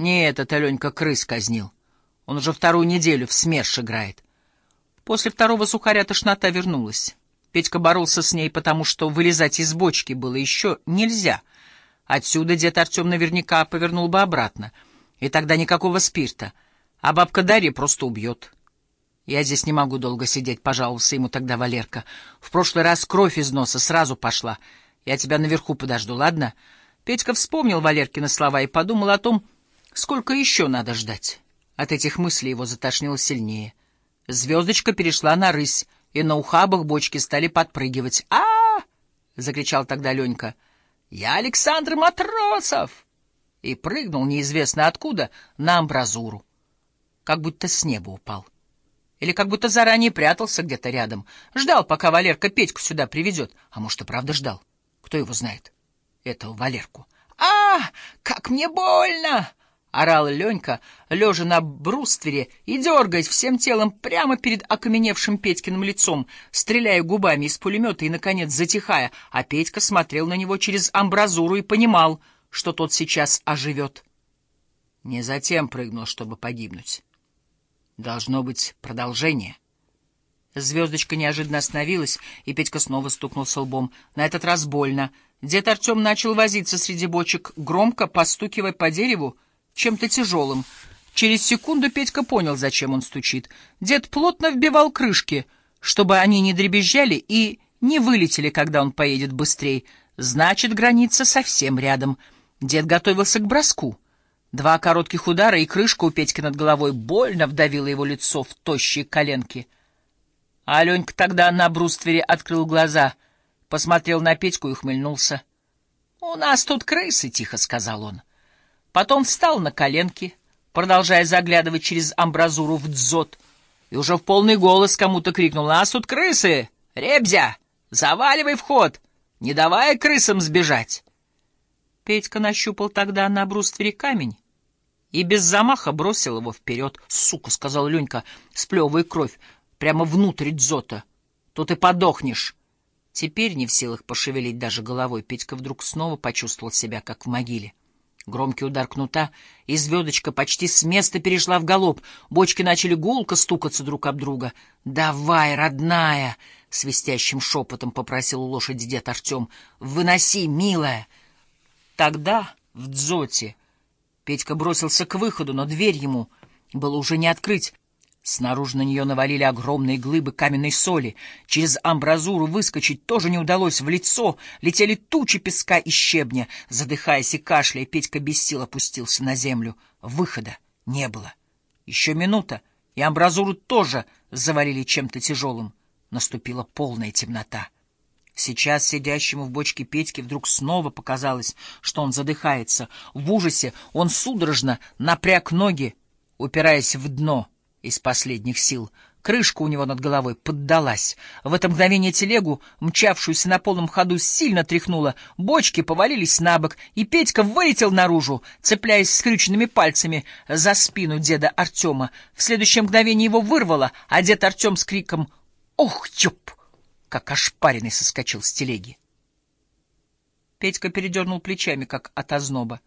Не этот Аленька крыс казнил. Он уже вторую неделю в СМЕРШ играет. После второго сухаря тошнота вернулась. Петька боролся с ней, потому что вылезать из бочки было еще нельзя. Отсюда дед Артем наверняка повернул бы обратно. И тогда никакого спирта. А бабка Дарья просто убьет. Я здесь не могу долго сидеть, пожаловался ему тогда Валерка. В прошлый раз кровь из носа сразу пошла. Я тебя наверху подожду, ладно? Петька вспомнил Валеркины слова и подумал о том, сколько еще надо ждать. От этих мыслей его затошнило сильнее. Звездочка перешла на рысь, и на ухабах бочки стали подпрыгивать. а, -а, -а закричал тогда Ленька. «Я Александр Матросов!» И прыгнул неизвестно откуда на амбразуру. Как будто с неба упал. Или как будто заранее прятался где-то рядом. Ждал, пока Валерка Петьку сюда приведет. А может, и правда ждал. Кто его знает? Этого Валерку. «А, как мне больно!» — орал Ленька, лежа на бруствере и дергаясь всем телом прямо перед окаменевшим Петькиным лицом, стреляя губами из пулемета и, наконец, затихая, а Петька смотрел на него через амбразуру и понимал, что тот сейчас оживет. Не затем прыгнул, чтобы погибнуть. Должно быть продолжение. Звездочка неожиданно остановилась, и Петька снова стукнулся лбом. На этот раз больно. Дед Артем начал возиться среди бочек, громко постукивая по дереву, чем-то тяжелым. Через секунду Петька понял, зачем он стучит. Дед плотно вбивал крышки, чтобы они не дребезжали и не вылетели, когда он поедет быстрее. Значит, граница совсем рядом. Дед готовился к броску. Два коротких удара, и крышка у Петьки над головой больно вдавила его лицо в тощие коленки. Аленька тогда на бруствере открыл глаза, посмотрел на Петьку и ухмыльнулся. — У нас тут крысы, — тихо сказал он. Потом встал на коленки, продолжая заглядывать через амбразуру в дзот, и уже в полный голос кому-то крикнул «Нас тут крысы! Ребзя! Заваливай вход! Не давай крысам сбежать!» Петька нащупал тогда на бруствере камень и без замаха бросил его вперед. «Сука!» — сказал Ленька, сплевывая кровь, прямо внутрь дзота. «Тут и подохнешь!» Теперь, не в силах пошевелить даже головой, Петька вдруг снова почувствовал себя, как в могиле. Громкий удар кнута, и звездочка почти с места перешла в галоп. Бочки начали гулко стукаться друг об друга. «Давай, родная!» — свистящим шепотом попросил у лошади дед Артем. «Выноси, милая!» Тогда, в дзоте, Петька бросился к выходу, но дверь ему было уже не открыть. Снаружи на нее навалили огромные глыбы каменной соли. Через амбразуру выскочить тоже не удалось. В лицо летели тучи песка и щебня. Задыхаясь и кашляя, Петька без сил опустился на землю. Выхода не было. Еще минута, и амбразуру тоже завалили чем-то тяжелым. Наступила полная темнота. Сейчас сидящему в бочке Петьке вдруг снова показалось, что он задыхается. В ужасе он судорожно напряг ноги, упираясь в дно — из последних сил. Крышка у него над головой поддалась. В это мгновение телегу, мчавшуюся на полном ходу, сильно тряхнула. Бочки повалились на бок, и Петька вылетел наружу, цепляясь скрюченными пальцами за спину деда Артема. В следующее мгновение его вырвало, а дед Артем с криком «Ох, ёп!» как ошпаренный соскочил с телеги. Петька передернул плечами, как от озноба,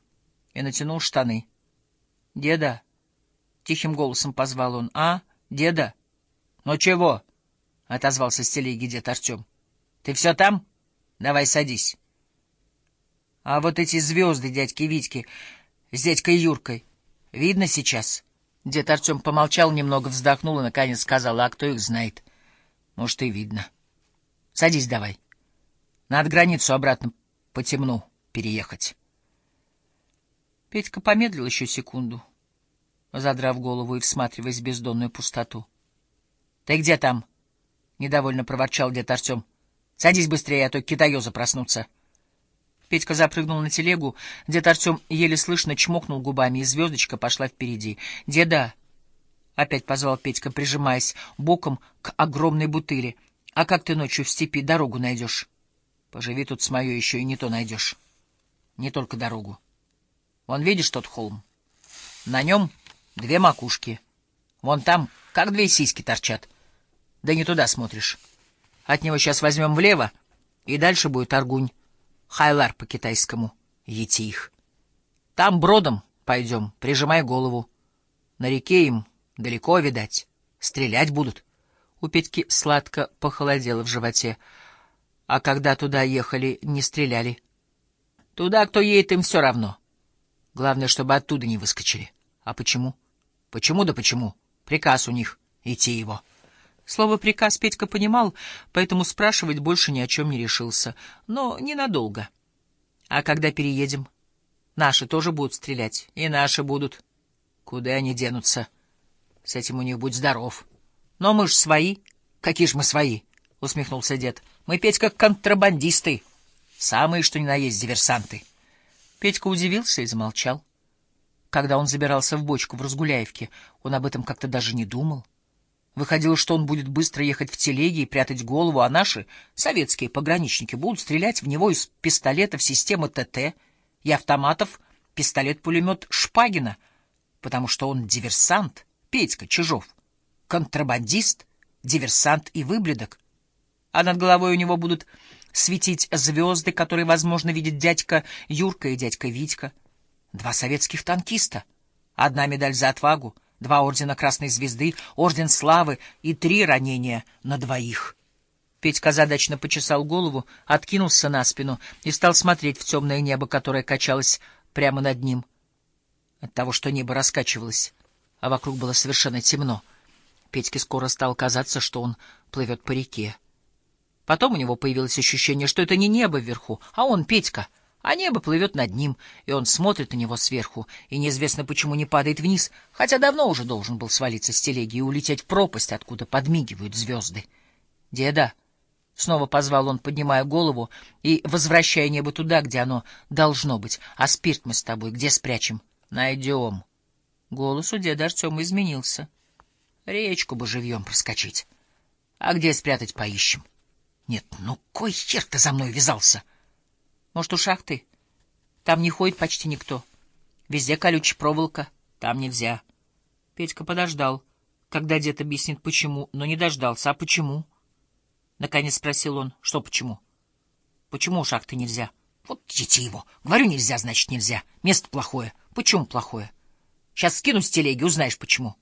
и натянул штаны. — Деда! — тихим голосом позвал он. — А, деда? — Ну чего? — отозвался с телеги дед Артем. — Ты все там? Давай садись. — А вот эти звезды дядьки Витьки с дядькой Юркой видно сейчас? Дед Артем помолчал немного, вздохнул и наконец сказал, а кто их знает? Может, и видно. Садись давай. Надо границу обратно по темну переехать. Петька помедлил еще секунду. — задрав голову и всматриваясь в бездонную пустоту. — Ты где там? — недовольно проворчал дед Артем. — Садись быстрее, а то китаёзы проснутся. Петька запрыгнул на телегу. Дед Артем еле слышно чмокнул губами, и звездочка пошла впереди. — Деда! — опять позвал Петька, прижимаясь боком к огромной бутыре. — А как ты ночью в степи дорогу найдешь? — Поживи тут с моё еще и не то найдешь. Не только дорогу. Вон видишь тот холм? На нем Две макушки. Вон там, как две сиськи торчат. Да не туда смотришь. От него сейчас возьмем влево, и дальше будет Аргунь. Хайлар по-китайскому. Етих. Там бродом Пойдем, прижимай голову. На реке им далеко, видать. Стрелять будут. У Петьки сладко похолодело в животе. А когда туда ехали, не стреляли. Туда, кто едет, им все равно. Главное, чтобы оттуда не выскочили. А почему? Почему да почему? Приказ у них — идти его. Слово «приказ» Петька понимал, поэтому спрашивать больше ни о чем не решился. Но ненадолго. А когда переедем? Наши тоже будут стрелять. И наши будут. Куда они денутся? С этим у них будь здоров. Но мы ж свои. Какие ж мы свои? — усмехнулся дед. Мы, Петька, контрабандисты. Самые, что ни на есть, диверсанты. Петька удивился и замолчал. Когда он забирался в бочку в Разгуляевке, он об этом как-то даже не думал. Выходило, что он будет быстро ехать в телеге и прятать голову, а наши, советские пограничники, будут стрелять в него из пистолетов системы ТТ и автоматов пистолет-пулемет Шпагина, потому что он диверсант, Петька Чижов, контрабандист, диверсант и выблядок. А над головой у него будут светить звезды, которые, возможно, видит дядька Юрка и дядька Витька. Два советских танкиста, одна медаль за отвагу, два ордена Красной Звезды, орден Славы и три ранения на двоих. Петька задачно почесал голову, откинулся на спину и стал смотреть в темное небо, которое качалось прямо над ним. От того, что небо раскачивалось, а вокруг было совершенно темно, Петьке скоро стало казаться, что он плывет по реке. Потом у него появилось ощущение, что это не небо вверху, а он, Петька — а небо плывет над ним, и он смотрит на него сверху, и неизвестно почему не падает вниз, хотя давно уже должен был свалиться с телеги и улететь в пропасть, откуда подмигивают звезды. «Деда!» — снова позвал он, поднимая голову и возвращая небо туда, где оно должно быть. «А спирт мы с тобой где спрячем?» «Найдем». Голос у деда Артема изменился. «Речку бы живьем проскочить. А где спрятать поищем?» «Нет, ну кой хер ты за мной вязался?» Может, у шахты? Там не ходит почти никто. Везде колючая проволока. Там нельзя. Петька подождал, когда дед объяснит, почему, но не дождался. А почему? Наконец спросил он. Что почему? Почему у шахты нельзя? Вот дети его. Говорю, нельзя, значит, нельзя. Место плохое. Почему плохое? Сейчас скину с телеги, узнаешь, почему.